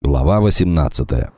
Глава 18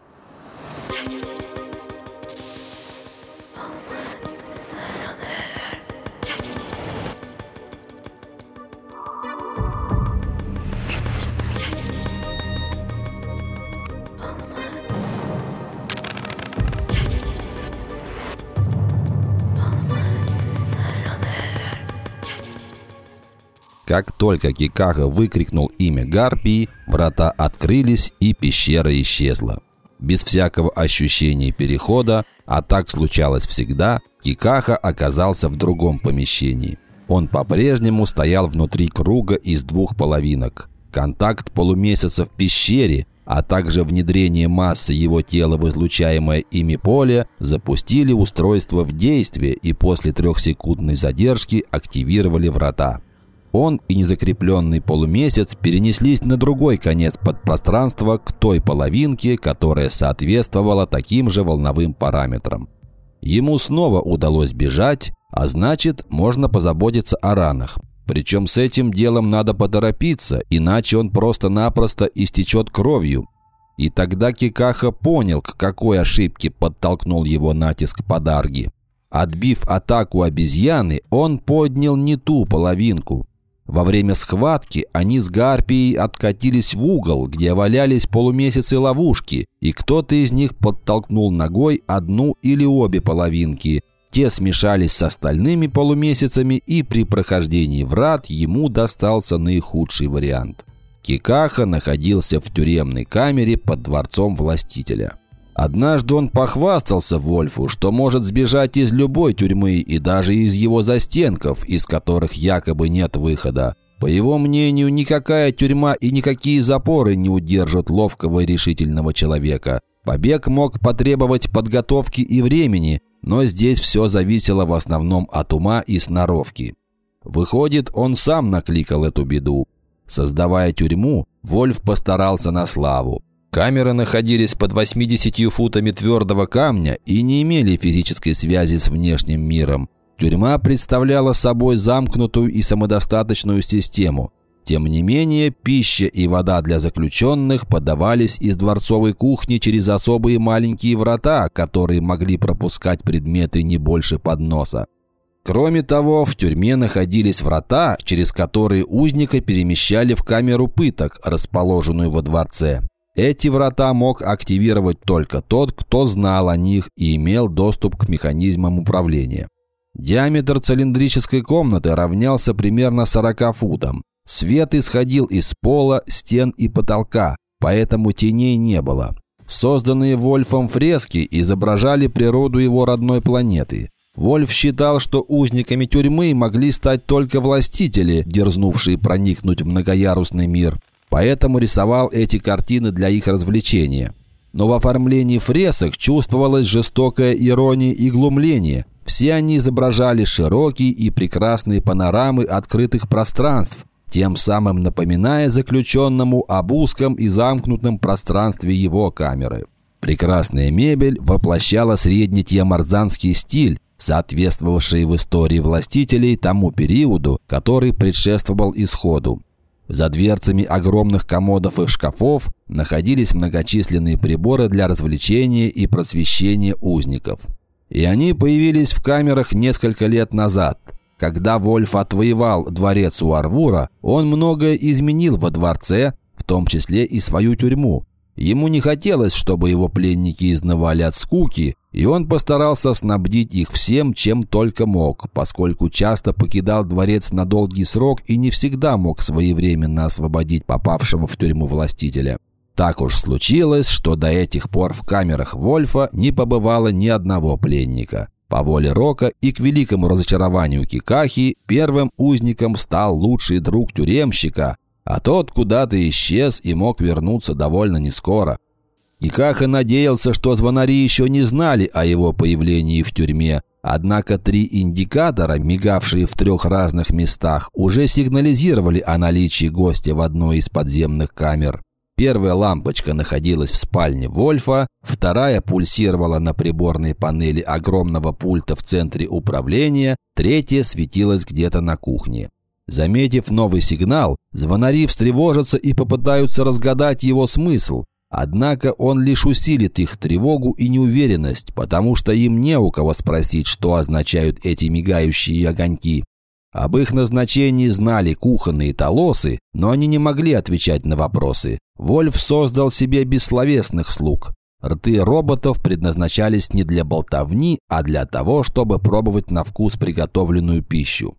Как только Кикаха выкрикнул имя Гарпии, врата открылись и пещера исчезла. Без всякого ощущения перехода, а так случалось всегда, Кикаха оказался в другом помещении. Он по-прежнему стоял внутри круга из двух половинок. Контакт полумесяца в пещере, а также внедрение массы его тела в излучаемое ими поле запустили устройство в действие и после трехсекундной задержки активировали врата. Он и незакрепленный полумесяц перенеслись на другой конец подпространства к той половинке, которая соответствовала таким же волновым параметрам. Ему снова удалось бежать, а значит, можно позаботиться о ранах. Причем с этим делом надо поторопиться, иначе он просто-напросто истечет кровью. И тогда Кикаха понял, к какой ошибке подтолкнул его натиск подарги. Отбив атаку обезьяны, он поднял не ту половинку. Во время схватки они с Гарпией откатились в угол, где валялись полумесяцы ловушки, и кто-то из них подтолкнул ногой одну или обе половинки. Те смешались с остальными полумесяцами, и при прохождении врат ему достался наихудший вариант. Кикаха находился в тюремной камере под дворцом властителя. Однажды он похвастался Вольфу, что может сбежать из любой тюрьмы и даже из его застенков, из которых якобы нет выхода. По его мнению, никакая тюрьма и никакие запоры не удержат ловкого и решительного человека. Побег мог потребовать подготовки и времени, но здесь все зависело в основном от ума и сноровки. Выходит, он сам накликал эту беду. Создавая тюрьму, Вольф постарался на славу. Камеры находились под 80 футами твердого камня и не имели физической связи с внешним миром. Тюрьма представляла собой замкнутую и самодостаточную систему. Тем не менее, пища и вода для заключенных подавались из дворцовой кухни через особые маленькие врата, которые могли пропускать предметы не больше подноса. Кроме того, в тюрьме находились врата, через которые узника перемещали в камеру пыток, расположенную во дворце. Эти врата мог активировать только тот, кто знал о них и имел доступ к механизмам управления. Диаметр цилиндрической комнаты равнялся примерно 40 футам. Свет исходил из пола, стен и потолка, поэтому теней не было. Созданные Вольфом фрески изображали природу его родной планеты. Вольф считал, что узниками тюрьмы могли стать только властители, дерзнувшие проникнуть в многоярусный мир поэтому рисовал эти картины для их развлечения. Но в оформлении фресок чувствовалась жестокая ирония и глумление. Все они изображали широкие и прекрасные панорамы открытых пространств, тем самым напоминая заключенному об узком и замкнутом пространстве его камеры. Прекрасная мебель воплощала среднетьямарзанский стиль, соответствовавший в истории властителей тому периоду, который предшествовал исходу. За дверцами огромных комодов и шкафов находились многочисленные приборы для развлечения и просвещения узников. И они появились в камерах несколько лет назад. Когда Вольф отвоевал дворец у Арвура, он многое изменил во дворце, в том числе и свою тюрьму. Ему не хотелось, чтобы его пленники изнывали от скуки, и он постарался снабдить их всем, чем только мог, поскольку часто покидал дворец на долгий срок и не всегда мог своевременно освободить попавшего в тюрьму властителя. Так уж случилось, что до этих пор в камерах Вольфа не побывало ни одного пленника. По воле Рока и к великому разочарованию Кикахи первым узником стал лучший друг тюремщика, а тот куда-то исчез и мог вернуться довольно нескоро. И Каха надеялся, что звонари еще не знали о его появлении в тюрьме, однако три индикатора, мигавшие в трех разных местах, уже сигнализировали о наличии гостя в одной из подземных камер. Первая лампочка находилась в спальне Вольфа, вторая пульсировала на приборной панели огромного пульта в центре управления, третья светилась где-то на кухне. Заметив новый сигнал, звонари встревожатся и попытаются разгадать его смысл. Однако он лишь усилит их тревогу и неуверенность, потому что им не у кого спросить, что означают эти мигающие огоньки. Об их назначении знали кухонные толосы, но они не могли отвечать на вопросы. Вольф создал себе бессловесных слуг. Рты роботов предназначались не для болтовни, а для того, чтобы пробовать на вкус приготовленную пищу.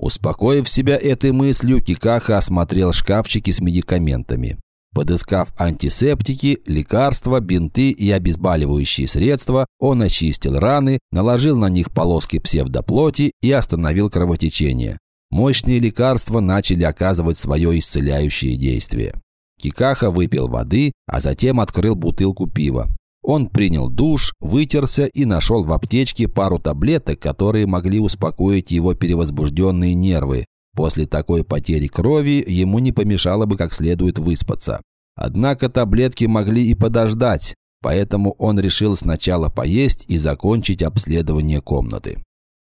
Успокоив себя этой мыслью, Кикаха осмотрел шкафчики с медикаментами. Подыскав антисептики, лекарства, бинты и обезболивающие средства, он очистил раны, наложил на них полоски псевдоплоти и остановил кровотечение. Мощные лекарства начали оказывать свое исцеляющее действие. Кикаха выпил воды, а затем открыл бутылку пива. Он принял душ, вытерся и нашел в аптечке пару таблеток, которые могли успокоить его перевозбужденные нервы, После такой потери крови ему не помешало бы как следует выспаться. Однако таблетки могли и подождать, поэтому он решил сначала поесть и закончить обследование комнаты.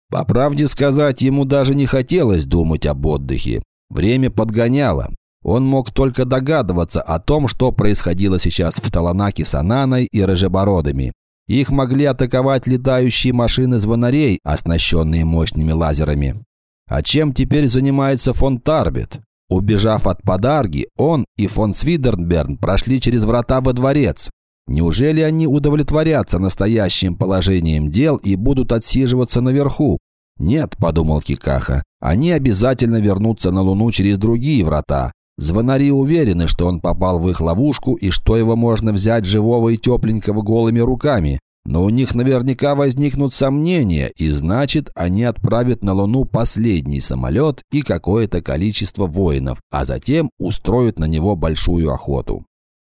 По правде сказать, ему даже не хотелось думать об отдыхе. Время подгоняло. Он мог только догадываться о том, что происходило сейчас в Таланаке с Ананой и Рыжебородами. Их могли атаковать летающие машины звонарей, оснащенные мощными лазерами. А чем теперь занимается фон Тарбит? Убежав от подарги, он и фон Свидернберн прошли через врата во дворец. Неужели они удовлетворятся настоящим положением дел и будут отсиживаться наверху? Нет, подумал Кикаха, они обязательно вернутся на Луну через другие врата. Звонари уверены, что он попал в их ловушку и что его можно взять живого и тепленького голыми руками. Но у них наверняка возникнут сомнения, и значит, они отправят на Луну последний самолет и какое-то количество воинов, а затем устроят на него большую охоту.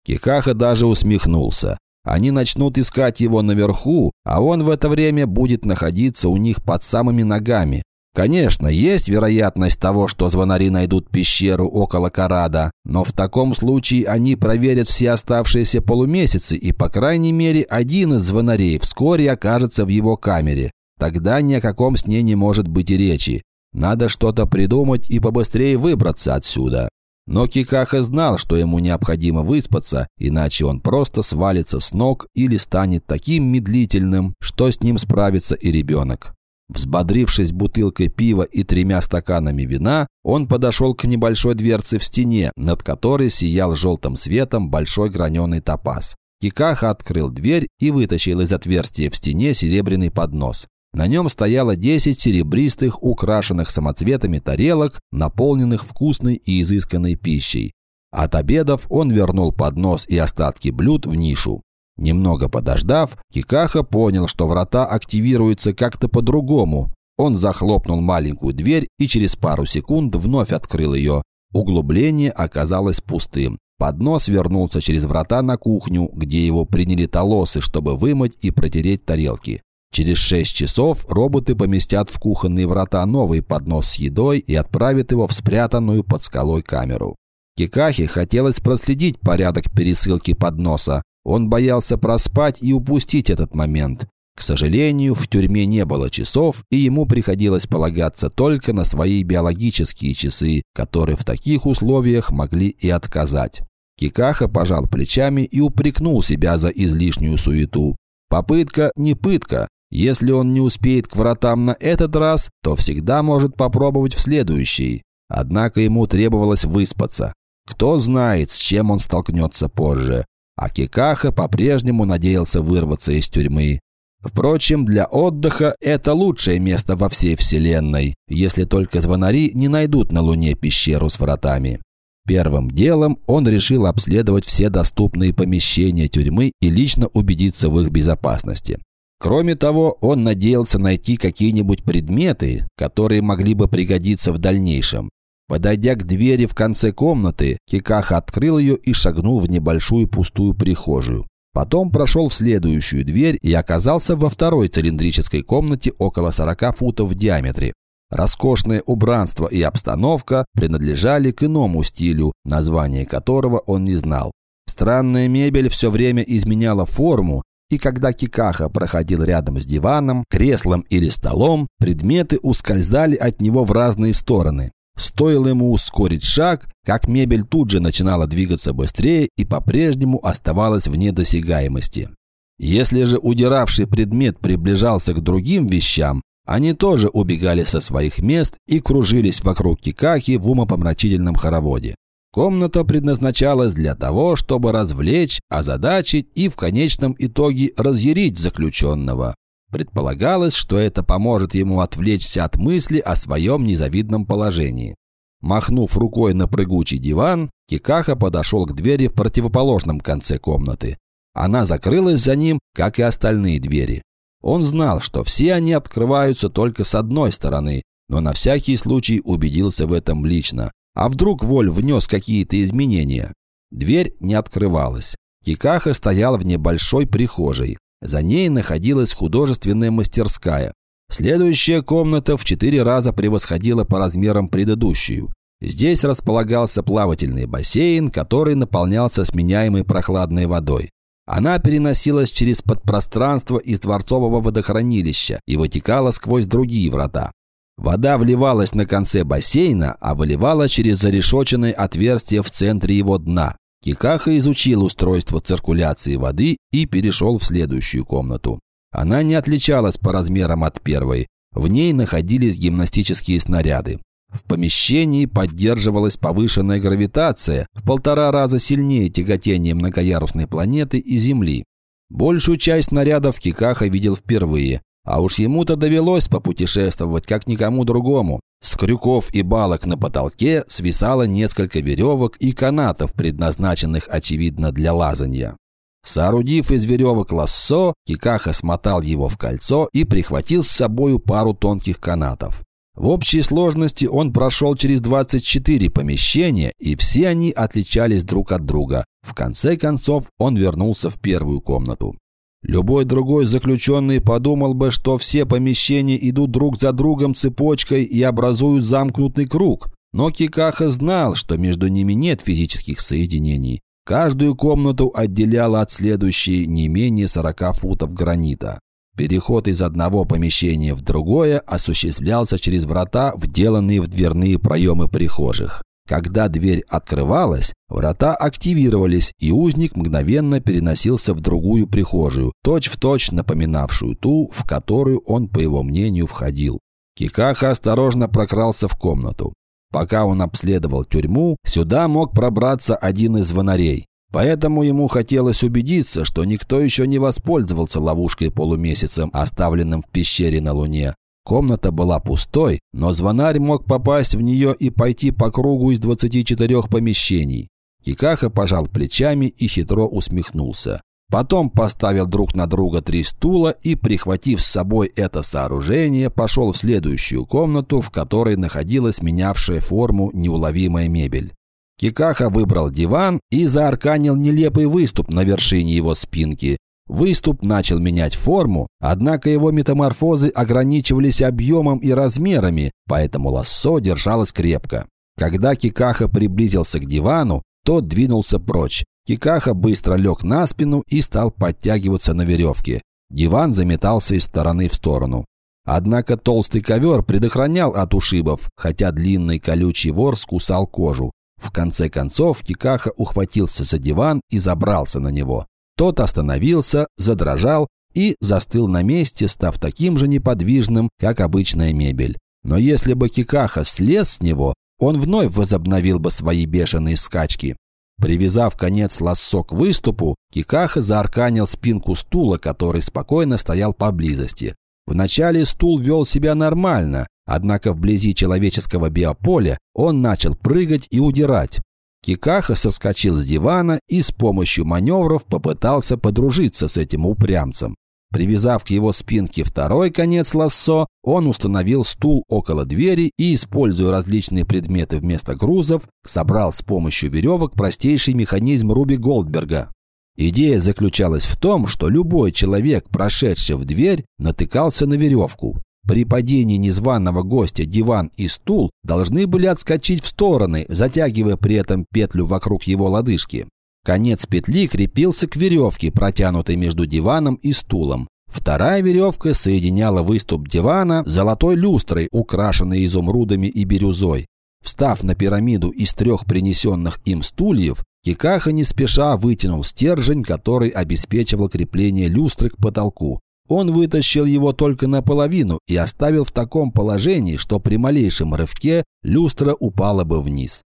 Кикаха даже усмехнулся. Они начнут искать его наверху, а он в это время будет находиться у них под самыми ногами, Конечно, есть вероятность того, что звонари найдут пещеру около Карада, но в таком случае они проверят все оставшиеся полумесяцы, и, по крайней мере, один из звонарей вскоре окажется в его камере. Тогда ни о каком сне не может быть и речи. Надо что-то придумать и побыстрее выбраться отсюда. Но Кикаха знал, что ему необходимо выспаться, иначе он просто свалится с ног или станет таким медлительным, что с ним справится и ребенок. Взбодрившись бутылкой пива и тремя стаканами вина, он подошел к небольшой дверце в стене, над которой сиял желтым светом большой граненый топаз. Кикаха открыл дверь и вытащил из отверстия в стене серебряный поднос. На нем стояло 10 серебристых, украшенных самоцветами тарелок, наполненных вкусной и изысканной пищей. От обедов он вернул поднос и остатки блюд в нишу. Немного подождав, Кикаха понял, что врата активируются как-то по-другому. Он захлопнул маленькую дверь и через пару секунд вновь открыл ее. Углубление оказалось пустым. Поднос вернулся через врата на кухню, где его приняли толосы, чтобы вымыть и протереть тарелки. Через шесть часов роботы поместят в кухонные врата новый поднос с едой и отправят его в спрятанную под скалой камеру. Кикахе хотелось проследить порядок пересылки подноса, он боялся проспать и упустить этот момент. К сожалению, в тюрьме не было часов, и ему приходилось полагаться только на свои биологические часы, которые в таких условиях могли и отказать. Кикаха пожал плечами и упрекнул себя за излишнюю суету. Попытка не пытка. Если он не успеет к вратам на этот раз, то всегда может попробовать в следующий. Однако ему требовалось выспаться. Кто знает, с чем он столкнется позже а Кикаха по-прежнему надеялся вырваться из тюрьмы. Впрочем, для отдыха это лучшее место во всей Вселенной, если только звонари не найдут на Луне пещеру с вратами. Первым делом он решил обследовать все доступные помещения тюрьмы и лично убедиться в их безопасности. Кроме того, он надеялся найти какие-нибудь предметы, которые могли бы пригодиться в дальнейшем. Подойдя к двери в конце комнаты, Кикаха открыл ее и шагнул в небольшую пустую прихожую. Потом прошел в следующую дверь и оказался во второй цилиндрической комнате около 40 футов в диаметре. Роскошное убранство и обстановка принадлежали к иному стилю, название которого он не знал. Странная мебель все время изменяла форму, и когда Кикаха проходил рядом с диваном, креслом или столом, предметы ускользали от него в разные стороны. Стоило ему ускорить шаг, как мебель тут же начинала двигаться быстрее и по-прежнему оставалась вне досягаемости. Если же удиравший предмет приближался к другим вещам, они тоже убегали со своих мест и кружились вокруг Кикахи в умопомрачительном хороводе. Комната предназначалась для того, чтобы развлечь, озадачить и в конечном итоге разъярить заключенного. Предполагалось, что это поможет ему отвлечься от мысли о своем незавидном положении. Махнув рукой на прыгучий диван, Кикаха подошел к двери в противоположном конце комнаты. Она закрылась за ним, как и остальные двери. Он знал, что все они открываются только с одной стороны, но на всякий случай убедился в этом лично. А вдруг Воль внес какие-то изменения? Дверь не открывалась. Кикаха стоял в небольшой прихожей. За ней находилась художественная мастерская. Следующая комната в четыре раза превосходила по размерам предыдущую. Здесь располагался плавательный бассейн, который наполнялся сменяемой прохладной водой. Она переносилась через подпространство из дворцового водохранилища и вытекала сквозь другие врата. Вода вливалась на конце бассейна, а выливалась через зарешоченное отверстие в центре его дна. Кикаха изучил устройство циркуляции воды и перешел в следующую комнату. Она не отличалась по размерам от первой. В ней находились гимнастические снаряды. В помещении поддерживалась повышенная гравитация, в полтора раза сильнее тяготения многоярусной планеты и Земли. Большую часть снарядов Кикаха видел впервые. А уж ему-то довелось попутешествовать, как никому другому. С крюков и балок на потолке свисало несколько веревок и канатов, предназначенных, очевидно, для лазанья. Соорудив из веревок лассо, Кикаха смотал его в кольцо и прихватил с собою пару тонких канатов. В общей сложности он прошел через 24 помещения, и все они отличались друг от друга. В конце концов он вернулся в первую комнату. Любой другой заключенный подумал бы, что все помещения идут друг за другом цепочкой и образуют замкнутый круг. Но Кикаха знал, что между ними нет физических соединений. Каждую комнату отделяло от следующей не менее 40 футов гранита. Переход из одного помещения в другое осуществлялся через врата, вделанные в дверные проемы прихожих. Когда дверь открывалась, врата активировались, и узник мгновенно переносился в другую прихожую, точь-в-точь точь напоминавшую ту, в которую он, по его мнению, входил. Кикаха осторожно прокрался в комнату. Пока он обследовал тюрьму, сюда мог пробраться один из звонарей. Поэтому ему хотелось убедиться, что никто еще не воспользовался ловушкой полумесяцем, оставленным в пещере на Луне. Комната была пустой, но звонарь мог попасть в нее и пойти по кругу из 24 помещений. Кикаха пожал плечами и хитро усмехнулся. Потом поставил друг на друга три стула и, прихватив с собой это сооружение, пошел в следующую комнату, в которой находилась менявшая форму неуловимая мебель. Кикаха выбрал диван и заарканил нелепый выступ на вершине его спинки, Выступ начал менять форму, однако его метаморфозы ограничивались объемом и размерами, поэтому лассо держалось крепко. Когда Кикаха приблизился к дивану, тот двинулся прочь. Кикаха быстро лег на спину и стал подтягиваться на веревке. Диван заметался из стороны в сторону. Однако толстый ковер предохранял от ушибов, хотя длинный колючий вор скусал кожу. В конце концов Кикаха ухватился за диван и забрался на него. Тот остановился, задрожал и застыл на месте, став таким же неподвижным, как обычная мебель. Но если бы Кикаха слез с него, он вновь возобновил бы свои бешеные скачки. Привязав конец лассо к выступу, Кикаха заарканил спинку стула, который спокойно стоял поблизости. Вначале стул вел себя нормально, однако вблизи человеческого биополя он начал прыгать и удирать. Кикаха соскочил с дивана и с помощью маневров попытался подружиться с этим упрямцем. Привязав к его спинке второй конец лассо, он установил стул около двери и, используя различные предметы вместо грузов, собрал с помощью веревок простейший механизм Руби Голдберга. Идея заключалась в том, что любой человек, прошедший в дверь, натыкался на веревку. При падении незваного гостя диван и стул должны были отскочить в стороны, затягивая при этом петлю вокруг его лодыжки. Конец петли крепился к веревке, протянутой между диваном и стулом. Вторая веревка соединяла выступ дивана с золотой люстрой, украшенной изумрудами и бирюзой. Встав на пирамиду из трех принесенных им стульев, Кикаха не спеша вытянул стержень, который обеспечивал крепление люстры к потолку. Он вытащил его только наполовину и оставил в таком положении, что при малейшем рывке люстра упала бы вниз.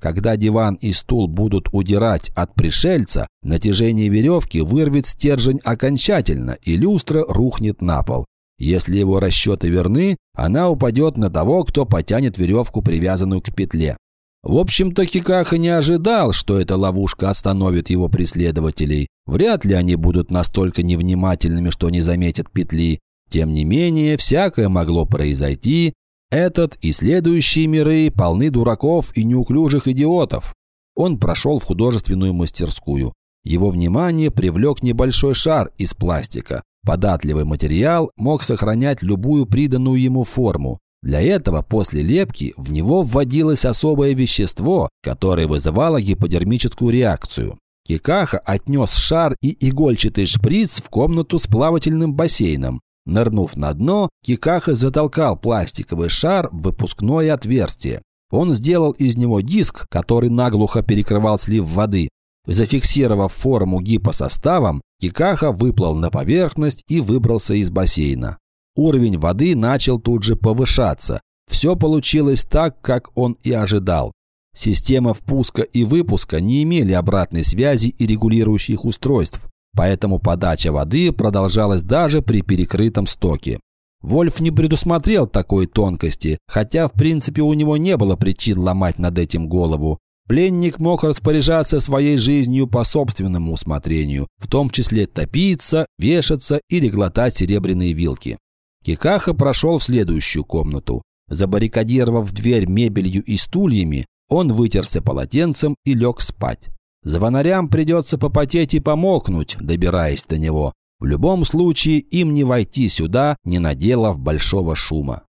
Когда диван и стул будут удирать от пришельца, натяжение веревки вырвет стержень окончательно, и люстра рухнет на пол. Если его расчеты верны, она упадет на того, кто потянет веревку, привязанную к петле. В общем-то, Хикаха не ожидал, что эта ловушка остановит его преследователей. Вряд ли они будут настолько невнимательными, что не заметят петли. Тем не менее, всякое могло произойти. Этот и следующие миры полны дураков и неуклюжих идиотов. Он прошел в художественную мастерскую. Его внимание привлек небольшой шар из пластика. Податливый материал мог сохранять любую приданную ему форму. Для этого после лепки в него вводилось особое вещество, которое вызывало гиподермическую реакцию. Кикаха отнес шар и игольчатый шприц в комнату с плавательным бассейном. Нырнув на дно, Кикаха затолкал пластиковый шар в выпускное отверстие. Он сделал из него диск, который наглухо перекрывал слив воды. Зафиксировав форму гипосоставом, Кикаха выплыл на поверхность и выбрался из бассейна. Уровень воды начал тут же повышаться. Все получилось так, как он и ожидал. Система впуска и выпуска не имели обратной связи и регулирующих устройств, поэтому подача воды продолжалась даже при перекрытом стоке. Вольф не предусмотрел такой тонкости, хотя в принципе у него не было причин ломать над этим голову. Пленник мог распоряжаться своей жизнью по собственному усмотрению, в том числе топиться, вешаться или глотать серебряные вилки. Кикаха прошел в следующую комнату. Забаррикадировав дверь мебелью и стульями, он вытерся полотенцем и лег спать. Звонарям придется попотеть и помокнуть, добираясь до него. В любом случае им не войти сюда, не наделав большого шума.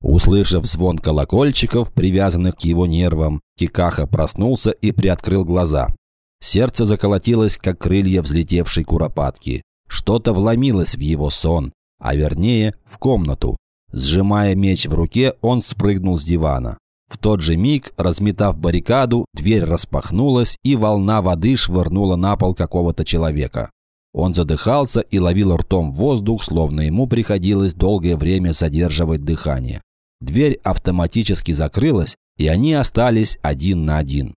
Услышав звон колокольчиков, привязанных к его нервам, Кикаха проснулся и приоткрыл глаза. Сердце заколотилось, как крылья взлетевшей куропатки. Что-то вломилось в его сон а вернее в комнату. Сжимая меч в руке, он спрыгнул с дивана. В тот же миг, разметав баррикаду, дверь распахнулась, и волна воды швырнула на пол какого-то человека. Он задыхался и ловил ртом воздух, словно ему приходилось долгое время задерживать дыхание. Дверь автоматически закрылась, и они остались один на один.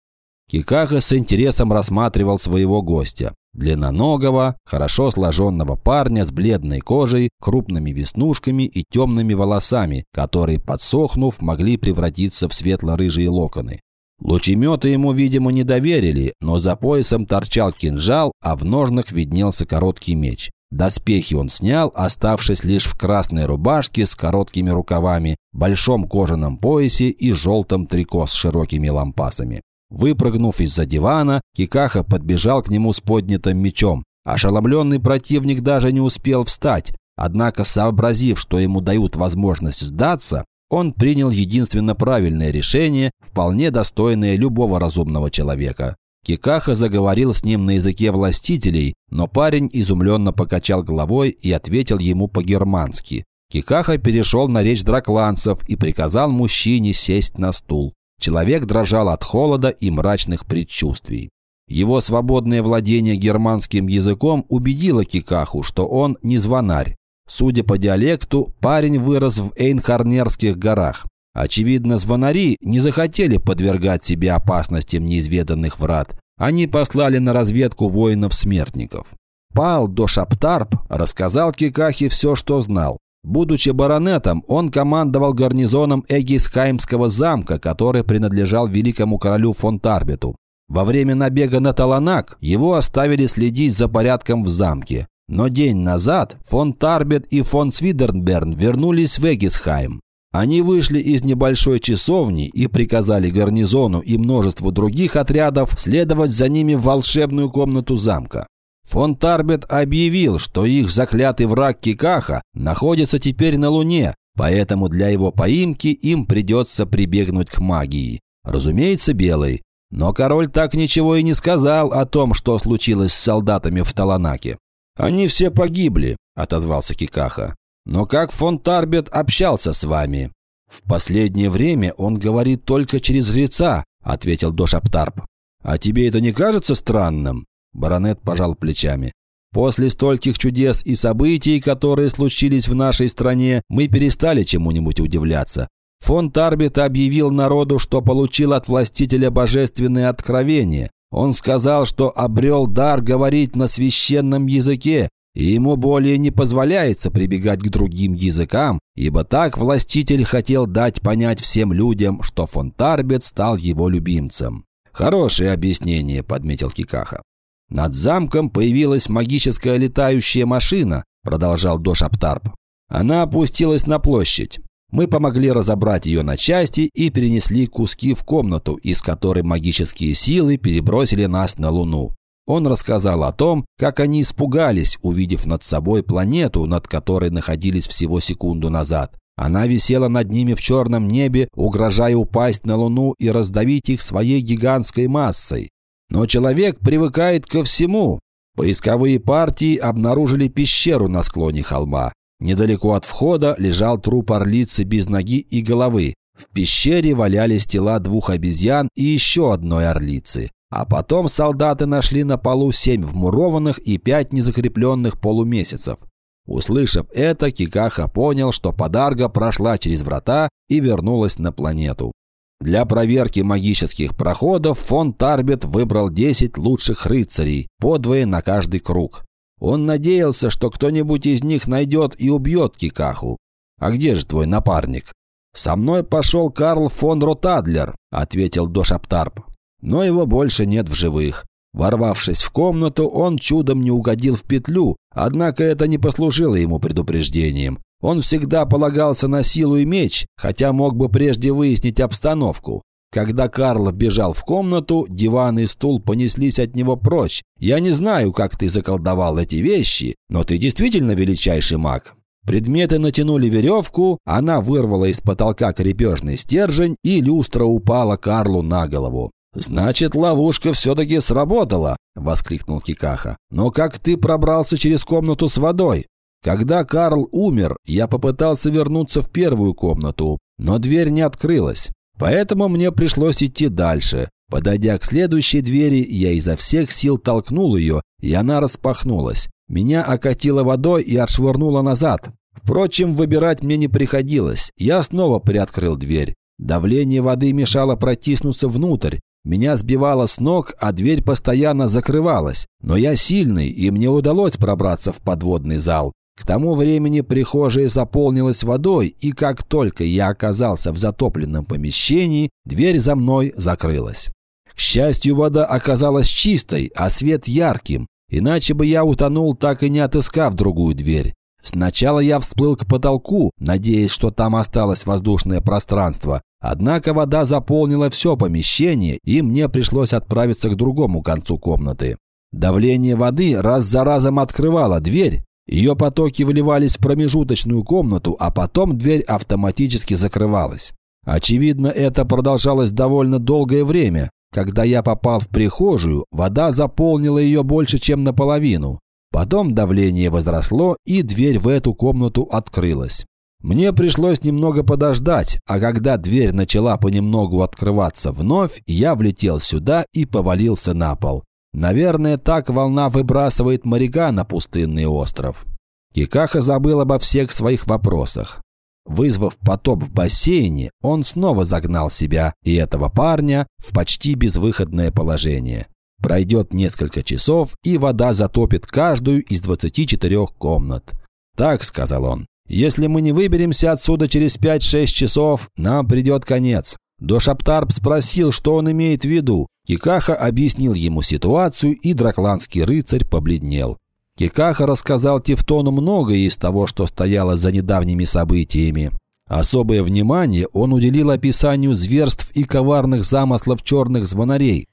Кикаха с интересом рассматривал своего гостя. Длинноногого, хорошо сложенного парня с бледной кожей, крупными веснушками и темными волосами, которые, подсохнув, могли превратиться в светло-рыжие локоны. Лучеметы ему, видимо, не доверили, но за поясом торчал кинжал, а в ножнах виднелся короткий меч. Доспехи он снял, оставшись лишь в красной рубашке с короткими рукавами, большом кожаном поясе и желтом трико с широкими лампасами. Выпрыгнув из-за дивана, Кикаха подбежал к нему с поднятым мечом. Ошеломленный противник даже не успел встать, однако, сообразив, что ему дают возможность сдаться, он принял единственно правильное решение, вполне достойное любого разумного человека. Кикаха заговорил с ним на языке властителей, но парень изумленно покачал головой и ответил ему по-германски. Кикаха перешел на речь дракланцев и приказал мужчине сесть на стул. Человек дрожал от холода и мрачных предчувствий. Его свободное владение германским языком убедило Кикаху, что он не звонарь. Судя по диалекту, парень вырос в Эйнхарнерских горах. Очевидно, звонари не захотели подвергать себе опасностям неизведанных врат. Они послали на разведку воинов-смертников. Пал до Шаптарп рассказал Кикахе все, что знал. Будучи баронетом, он командовал гарнизоном Эгисхаймского замка, который принадлежал великому королю фон Тарбету. Во время набега на Таланак его оставили следить за порядком в замке. Но день назад фон Тарбет и фон Свидернберн вернулись в Эгисхайм. Они вышли из небольшой часовни и приказали гарнизону и множеству других отрядов следовать за ними в волшебную комнату замка. Фон Тарбет объявил, что их заклятый враг Кикаха находится теперь на Луне, поэтому для его поимки им придется прибегнуть к магии. Разумеется, белый. Но король так ничего и не сказал о том, что случилось с солдатами в Таланаке. «Они все погибли», – отозвался Кикаха. «Но как фон Тарбет общался с вами?» «В последнее время он говорит только через жреца», – ответил Дошаптарп. «А тебе это не кажется странным?» Баронет пожал плечами. «После стольких чудес и событий, которые случились в нашей стране, мы перестали чему-нибудь удивляться. Фон Тарбит объявил народу, что получил от властителя божественное откровение. Он сказал, что обрел дар говорить на священном языке, и ему более не позволяется прибегать к другим языкам, ибо так властитель хотел дать понять всем людям, что фон Тарбет стал его любимцем. «Хорошее объяснение», – подметил Кикаха. «Над замком появилась магическая летающая машина», – продолжал Дош Аптарп. «Она опустилась на площадь. Мы помогли разобрать ее на части и перенесли куски в комнату, из которой магические силы перебросили нас на Луну. Он рассказал о том, как они испугались, увидев над собой планету, над которой находились всего секунду назад. Она висела над ними в черном небе, угрожая упасть на Луну и раздавить их своей гигантской массой. Но человек привыкает ко всему. Поисковые партии обнаружили пещеру на склоне холма. Недалеко от входа лежал труп орлицы без ноги и головы. В пещере валялись тела двух обезьян и еще одной орлицы. А потом солдаты нашли на полу семь вмурованных и пять незакрепленных полумесяцев. Услышав это, Кикаха понял, что подарга прошла через врата и вернулась на планету. Для проверки магических проходов фон Тарбет выбрал 10 лучших рыцарей, подвое на каждый круг. Он надеялся, что кто-нибудь из них найдет и убьет Кикаху. «А где же твой напарник?» «Со мной пошел Карл фон Ротадлер», – ответил Дошаптарп но его больше нет в живых. Ворвавшись в комнату, он чудом не угодил в петлю, однако это не послужило ему предупреждением. Он всегда полагался на силу и меч, хотя мог бы прежде выяснить обстановку. Когда Карл бежал в комнату, диван и стул понеслись от него прочь. «Я не знаю, как ты заколдовал эти вещи, но ты действительно величайший маг». Предметы натянули веревку, она вырвала из потолка крепежный стержень, и люстра упала Карлу на голову. «Значит, ловушка все-таки сработала!» – воскликнул Кикаха. «Но как ты пробрался через комнату с водой?» Когда Карл умер, я попытался вернуться в первую комнату, но дверь не открылась. Поэтому мне пришлось идти дальше. Подойдя к следующей двери, я изо всех сил толкнул ее, и она распахнулась. Меня окатило водой и отшвырнуло назад. Впрочем, выбирать мне не приходилось. Я снова приоткрыл дверь. Давление воды мешало протиснуться внутрь, меня сбивало с ног, а дверь постоянно закрывалась. Но я сильный, и мне удалось пробраться в подводный зал. К тому времени прихожая заполнилась водой, и как только я оказался в затопленном помещении, дверь за мной закрылась. К счастью, вода оказалась чистой, а свет ярким, иначе бы я утонул, так и не отыскав другую дверь. Сначала я всплыл к потолку, надеясь, что там осталось воздушное пространство, Однако вода заполнила все помещение, и мне пришлось отправиться к другому концу комнаты. Давление воды раз за разом открывало дверь. Ее потоки вливались в промежуточную комнату, а потом дверь автоматически закрывалась. Очевидно, это продолжалось довольно долгое время. Когда я попал в прихожую, вода заполнила ее больше, чем наполовину. Потом давление возросло, и дверь в эту комнату открылась. Мне пришлось немного подождать, а когда дверь начала понемногу открываться вновь, я влетел сюда и повалился на пол. Наверное, так волна выбрасывает моряка на пустынный остров. Кикаха забыл обо всех своих вопросах. Вызвав потоп в бассейне, он снова загнал себя и этого парня в почти безвыходное положение. Пройдет несколько часов, и вода затопит каждую из 24 комнат. «Так», — сказал он, если мы не выберемся отсюда через 5-6 часов, нам придет конец». Дошаптарп спросил, что он имеет в виду. Кикаха объяснил ему ситуацию, и дракланский рыцарь побледнел. Кикаха рассказал Тевтону многое из того, что стояло за недавними событиями. Особое внимание он уделил описанию зверств и коварных замыслов черных звонарей.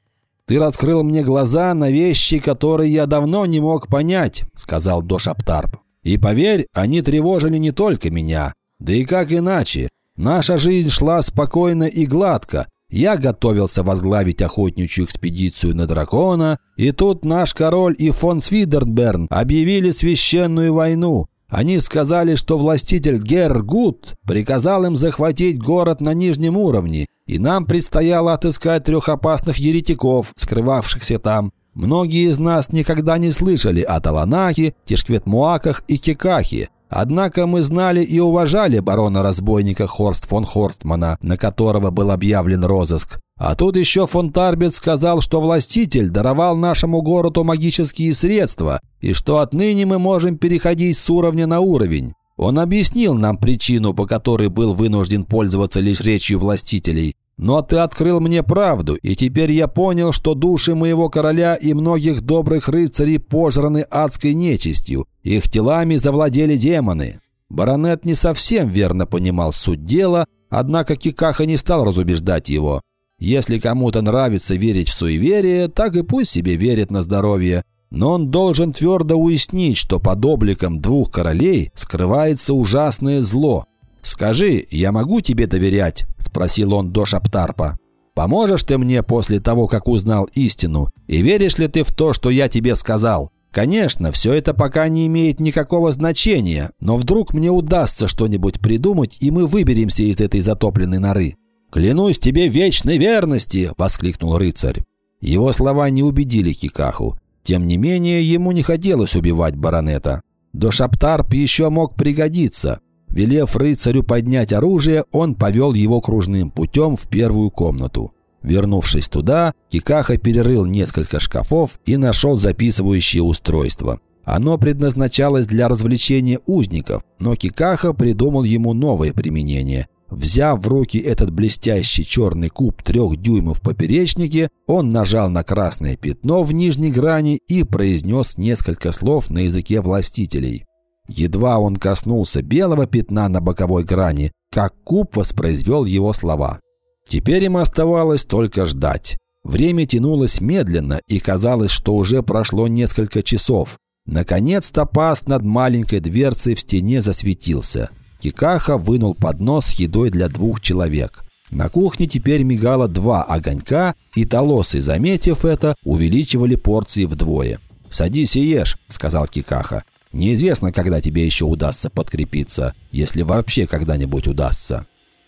«Ты раскрыл мне глаза на вещи, которые я давно не мог понять», — сказал Дошаптарп. И поверь, они тревожили не только меня. Да и как иначе? Наша жизнь шла спокойно и гладко. Я готовился возглавить охотничью экспедицию на дракона, и тут наш король и фон Свидерберн объявили священную войну. Они сказали, что властитель Гергут приказал им захватить город на нижнем уровне, и нам предстояло отыскать трех опасных еретиков, скрывавшихся там. Многие из нас никогда не слышали о Таланахе, Тишкветмуаках и Кикахе, Однако мы знали и уважали барона-разбойника Хорст фон Хорстмана, на которого был объявлен розыск. А тут еще фон Тарбет сказал, что властитель даровал нашему городу магические средства, и что отныне мы можем переходить с уровня на уровень. Он объяснил нам причину, по которой был вынужден пользоваться лишь речью властителей. Но ты открыл мне правду, и теперь я понял, что души моего короля и многих добрых рыцарей пожраны адской нечистью. Их телами завладели демоны. Баронет не совсем верно понимал суть дела, однако Кикаха не стал разубеждать его. Если кому-то нравится верить в суеверие, так и пусть себе верит на здоровье. Но он должен твердо уяснить, что под обликом двух королей скрывается ужасное зло – «Скажи, я могу тебе доверять?» – спросил он до Шаптарпа. «Поможешь ты мне после того, как узнал истину? И веришь ли ты в то, что я тебе сказал?» Конечно, все это пока не имеет никакого значения, но вдруг мне удастся что-нибудь придумать, и мы выберемся из этой затопленной норы. «Клянусь тебе вечной верности!» – воскликнул рыцарь. Его слова не убедили Кикаху. Тем не менее, ему не хотелось убивать баронета. До Шаптарп еще мог пригодиться. Велев рыцарю поднять оружие, он повел его кружным путем в первую комнату. Вернувшись туда, Кикаха перерыл несколько шкафов и нашел записывающее устройство. Оно предназначалось для развлечения узников, но Кикаха придумал ему новое применение. Взяв в руки этот блестящий черный куб трех дюймов поперечнике, он нажал на красное пятно в нижней грани и произнес несколько слов на языке властителей. Едва он коснулся белого пятна на боковой грани, как куб воспроизвел его слова. Теперь им оставалось только ждать. Время тянулось медленно, и казалось, что уже прошло несколько часов. Наконец-то пас над маленькой дверцей в стене засветился. Кикаха вынул поднос с едой для двух человек. На кухне теперь мигало два огонька, и толосы, заметив это, увеличивали порции вдвое. «Садись и ешь», — сказал Кикаха. Неизвестно, когда тебе еще удастся подкрепиться, если вообще когда-нибудь удастся».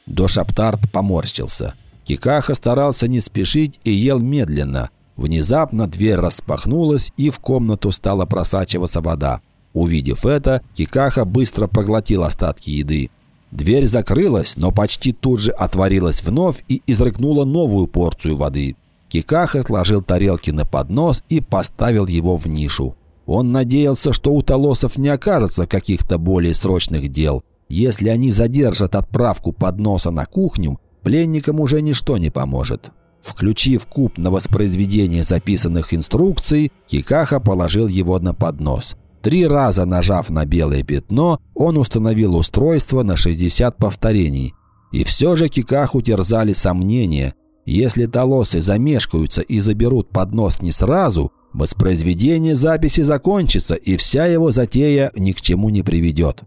Дошаптарп поморщился. Кикаха старался не спешить и ел медленно. Внезапно дверь распахнулась, и в комнату стала просачиваться вода. Увидев это, Кикаха быстро проглотил остатки еды. Дверь закрылась, но почти тут же отворилась вновь и изрыгнула новую порцию воды. Кикаха сложил тарелки на поднос и поставил его в нишу. Он надеялся, что у Толосов не окажется каких-то более срочных дел. Если они задержат отправку подноса на кухню, пленникам уже ничто не поможет. Включив куб на воспроизведение записанных инструкций, Кикаха положил его на поднос. Три раза нажав на белое пятно, он установил устройство на 60 повторений. И все же Кикаху терзали сомнения. Если толосы замешкаются и заберут поднос не сразу, Воспроизведение записи закончится, и вся его затея ни к чему не приведет.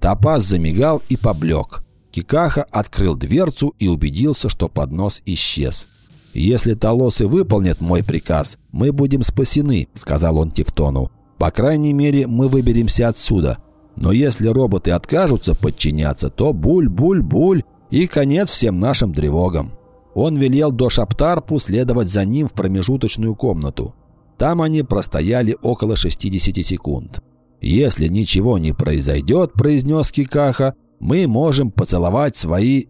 Топаз замигал и поблек. Кикаха открыл дверцу и убедился, что поднос исчез. «Если Толосы выполнят мой приказ, мы будем спасены», — сказал он Тевтону. «По крайней мере, мы выберемся отсюда. Но если роботы откажутся подчиняться, то буль-буль-буль и конец всем нашим тревогам». Он велел до Шаптарпу следовать за ним в промежуточную комнату. Там они простояли около 60 секунд. «Если ничего не произойдет», – произнес Кикаха, – «мы можем поцеловать свои